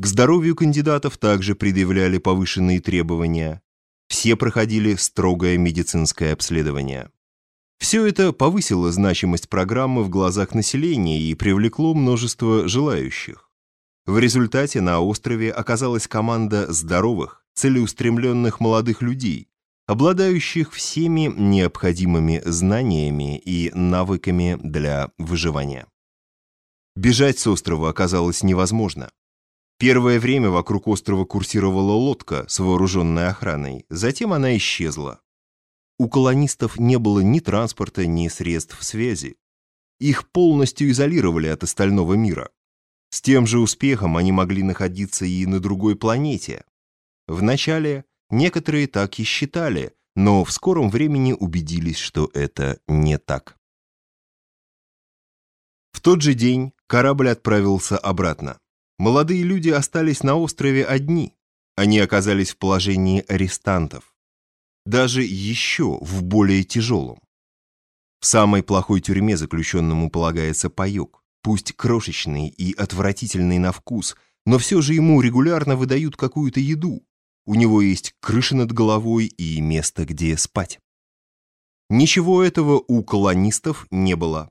К здоровью кандидатов также предъявляли повышенные требования. Все проходили строгое медицинское обследование. Все это повысило значимость программы в глазах населения и привлекло множество желающих. В результате на острове оказалась команда здоровых, целеустремленных молодых людей, обладающих всеми необходимыми знаниями и навыками для выживания. Бежать с острова оказалось невозможно. Первое время вокруг острова курсировала лодка с вооруженной охраной, затем она исчезла. У колонистов не было ни транспорта, ни средств связи. Их полностью изолировали от остального мира. С тем же успехом они могли находиться и на другой планете. Вначале некоторые так и считали, но в скором времени убедились, что это не так. В тот же день корабль отправился обратно. Молодые люди остались на острове одни. Они оказались в положении арестантов даже еще в более тяжелом. В самой плохой тюрьме заключенному полагается паек, пусть крошечный и отвратительный на вкус, но все же ему регулярно выдают какую-то еду. У него есть крыша над головой и место, где спать. Ничего этого у колонистов не было.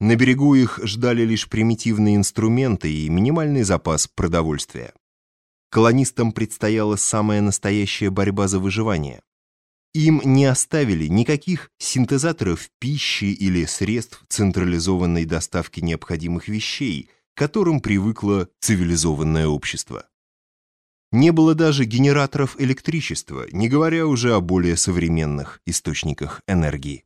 На берегу их ждали лишь примитивные инструменты и минимальный запас продовольствия. Колонистам предстояла самая настоящая борьба за выживание. Им не оставили никаких синтезаторов пищи или средств централизованной доставки необходимых вещей, к которым привыкло цивилизованное общество. Не было даже генераторов электричества, не говоря уже о более современных источниках энергии.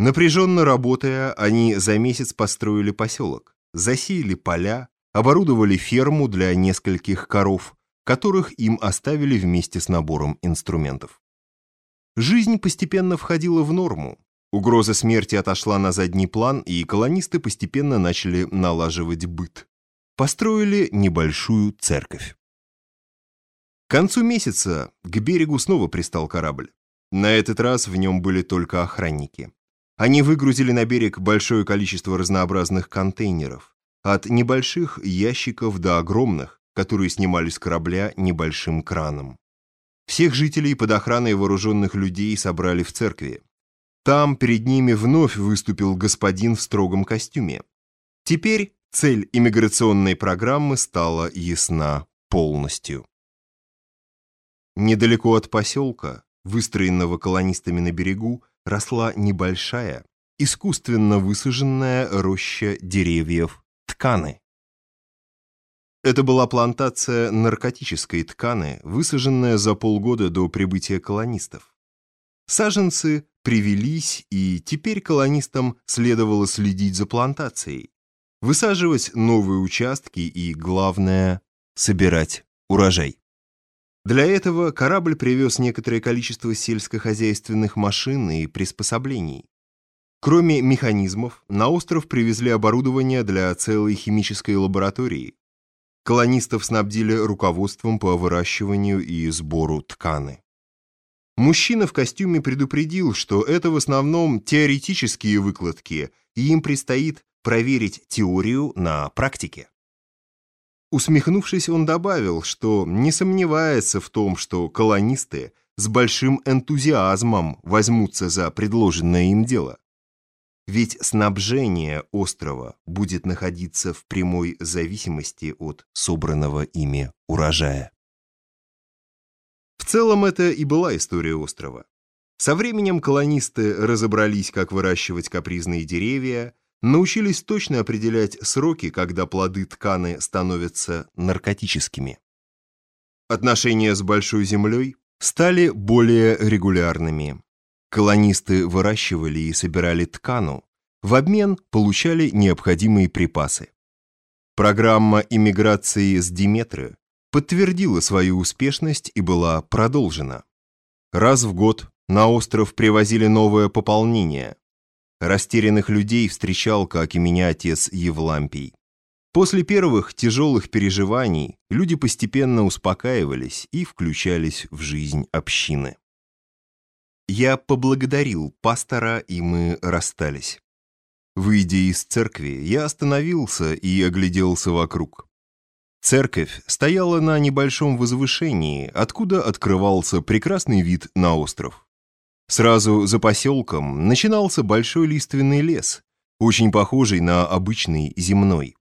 Напряженно работая, они за месяц построили поселок, засеяли поля, оборудовали ферму для нескольких коров, которых им оставили вместе с набором инструментов. Жизнь постепенно входила в норму. Угроза смерти отошла на задний план, и колонисты постепенно начали налаживать быт. Построили небольшую церковь. К концу месяца к берегу снова пристал корабль. На этот раз в нем были только охранники. Они выгрузили на берег большое количество разнообразных контейнеров, от небольших ящиков до огромных, которые снимали с корабля небольшим краном. Всех жителей под охраной вооруженных людей собрали в церкви. Там перед ними вновь выступил господин в строгом костюме. Теперь цель иммиграционной программы стала ясна полностью. Недалеко от поселка, выстроенного колонистами на берегу, росла небольшая, искусственно высаженная роща деревьев тканы. Это была плантация наркотической ткани, высаженная за полгода до прибытия колонистов. Саженцы привелись, и теперь колонистам следовало следить за плантацией, высаживать новые участки и, главное, собирать урожай. Для этого корабль привез некоторое количество сельскохозяйственных машин и приспособлений. Кроме механизмов, на остров привезли оборудование для целой химической лаборатории, Колонистов снабдили руководством по выращиванию и сбору тканы. Мужчина в костюме предупредил, что это в основном теоретические выкладки, и им предстоит проверить теорию на практике. Усмехнувшись, он добавил, что не сомневается в том, что колонисты с большим энтузиазмом возьмутся за предложенное им дело. Ведь снабжение острова будет находиться в прямой зависимости от собранного ими урожая. В целом это и была история острова. Со временем колонисты разобрались, как выращивать капризные деревья, научились точно определять сроки, когда плоды тканы становятся наркотическими. Отношения с Большой Землей стали более регулярными. Колонисты выращивали и собирали ткану, в обмен получали необходимые припасы. Программа иммиграции с Диметры подтвердила свою успешность и была продолжена. Раз в год на остров привозили новое пополнение. Растерянных людей встречал, как и меня, отец Евлампий. После первых тяжелых переживаний люди постепенно успокаивались и включались в жизнь общины. Я поблагодарил пастора, и мы расстались. Выйдя из церкви, я остановился и огляделся вокруг. Церковь стояла на небольшом возвышении, откуда открывался прекрасный вид на остров. Сразу за поселком начинался большой лиственный лес, очень похожий на обычный земной.